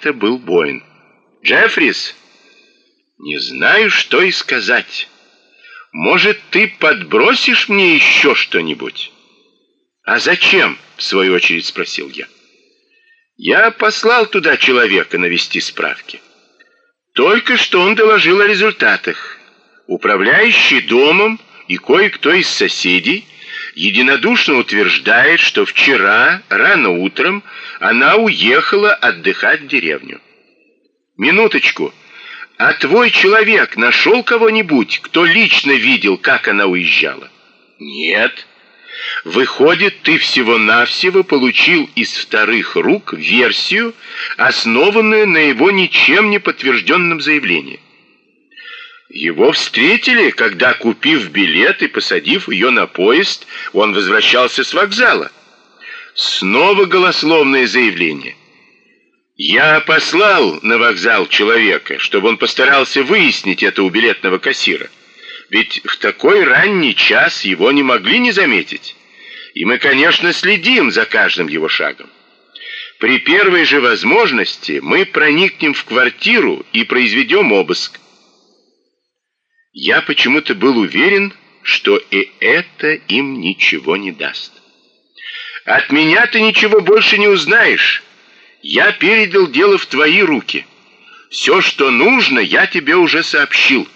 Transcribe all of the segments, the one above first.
это был Боин. «Джеффрис!» «Не знаю, что и сказать. Может, ты подбросишь мне еще что-нибудь?» «А зачем?» — в свою очередь спросил я. «Я послал туда человека навести справки. Только что он доложил о результатах. Управляющий домом и кое-кто из соседей единодушно утверждает, что вчера, рано утром, она уехала отдыхать в деревню. Минуточку. А твой человек нашел кого-нибудь, кто лично видел, как она уезжала? Нет. Выходит, ты всего-навсего получил из вторых рук версию, основанную на его ничем не подтвержденном заявлении. Его встретили, когда, купив билет и посадив ее на поезд, он возвращался с вокзала. Снова голословное заявление. Я послал на вокзал человека, чтобы он постарался выяснить это у билетного кассира. Ведь в такой ранний час его не могли не заметить. И мы, конечно, следим за каждым его шагом. При первой же возможности мы проникнем в квартиру и произведем обыск. Я почему-то был уверен, что и это им ничего не даст. От меня ты ничего больше не узнаешь. Я передал дело в твои руки. Все, что нужно, я тебе уже сообщил.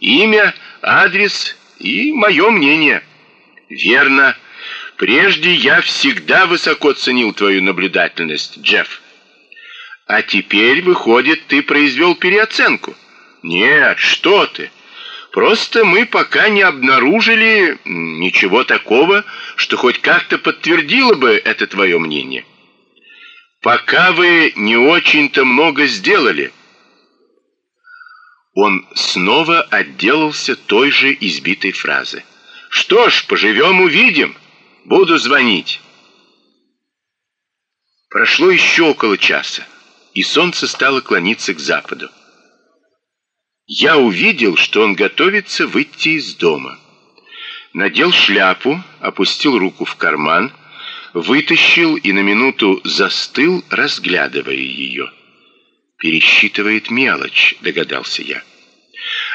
Имя, адрес и мое мнение. Верно. Прежде я всегда высоко ценил твою наблюдательность, Джефф. А теперь, выходит, ты произвел переоценку. Нет, что ты? Просто мы пока не обнаружили ничего такого, что хоть как-то подтвердило бы это твое мнение. Пока вы не очень-то много сделали. Он снова отделался той же избитой фразы. Что ж, поживем увидим. Буду звонить. Прошло еще около часа, и солнце стало клониться к западу я увидел, что он готовится выйти из дома. Надел шляпу, опустил руку в карман, вытащил и на минуту застыл, разглядывая ее. «Пересчитывает мелочь», — догадался я.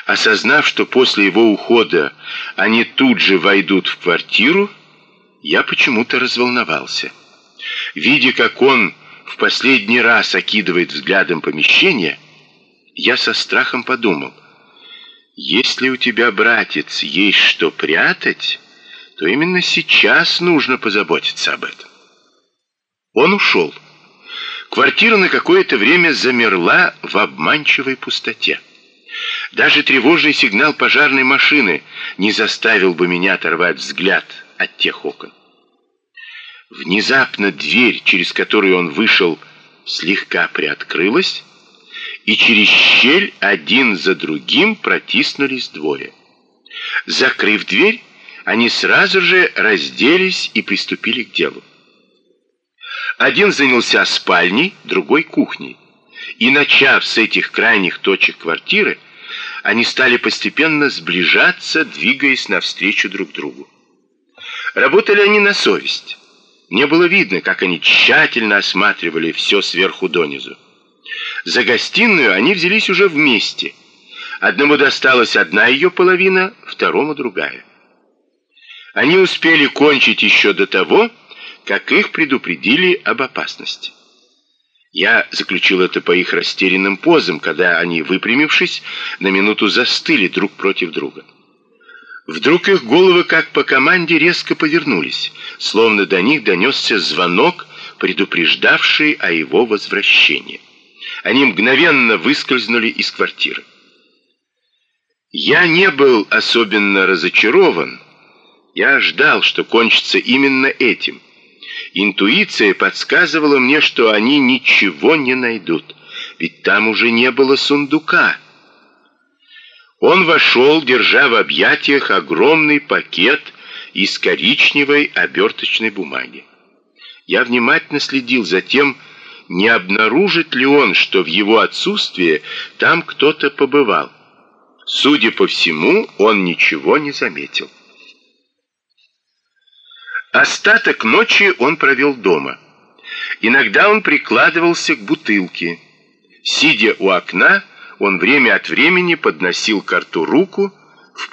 Осознав, что после его ухода они тут же войдут в квартиру, я почему-то разволновался. Видя, как он в последний раз окидывает взглядом помещение, я со страхом подумал, если у тебя, братец, есть что прятать, то именно сейчас нужно позаботиться об этом. Он ушел. Квартира на какое-то время замерла в обманчивой пустоте. Даже тревожный сигнал пожарной машины не заставил бы меня оторвать взгляд от тех окон. Внезапно дверь, через которую он вышел, слегка приоткрылась, и через щель один за другим протиснулись двое. Закрыв дверь, они сразу же разделись и приступили к делу. Один занялся спальней, другой кухней. И начав с этих крайних точек квартиры, они стали постепенно сближаться, двигаясь навстречу друг другу. Работали они на совесть. Мне было видно, как они тщательно осматривали все сверху донизу. За гостиную они взялись уже вместе. Одному досталась одна ее половина, второму другая. Они успели кончить еще до того, как их предупредили об опасности. Я заключил это по их растерянным позам, когда они, выпрямившись, на минуту застыли друг против друга. Вдруг их головы, как по команде, резко повернулись, словно до них донесся звонок, предупреждавший о его возвращении. Они мгновенно выскользнули из квартиры. Я не был особенно разочарован. Я ждал, что кончится именно этим. Интуиция подсказывала мне, что они ничего не найдут, ведь там уже не было сундука. Он вошел, держа в объятиях огромный пакет из коричневой оберточной бумаги. Я внимательно следил за тем, не обнаружит ли он, что в его отсутствие там кто-то побывал. Судя по всему, он ничего не заметил. Остаток ночи он провел дома. Иногда он прикладывался к бутылке, Сидя у окна, он время от времени подносил к рту руку